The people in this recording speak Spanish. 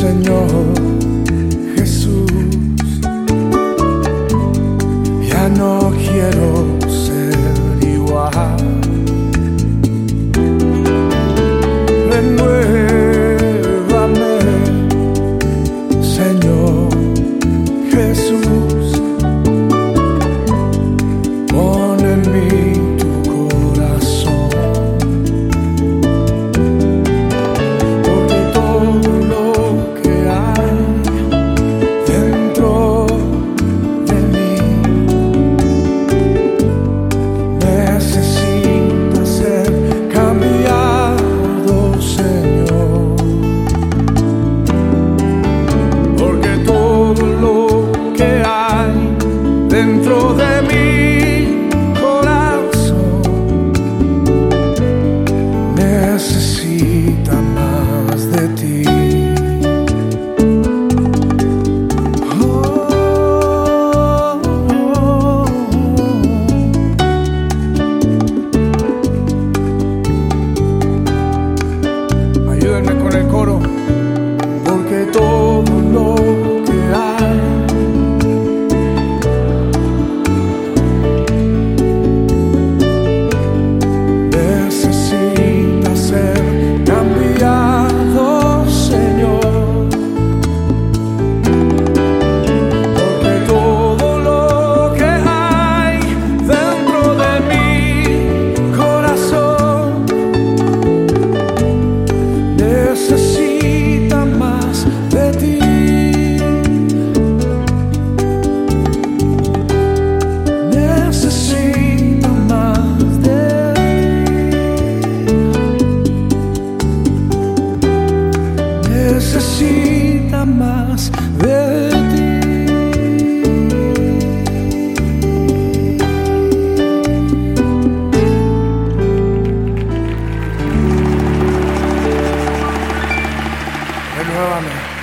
Señor Jesús. Ya no quiero necesita más de ti. Necesita más de ti. Necesita más de ti. A mí me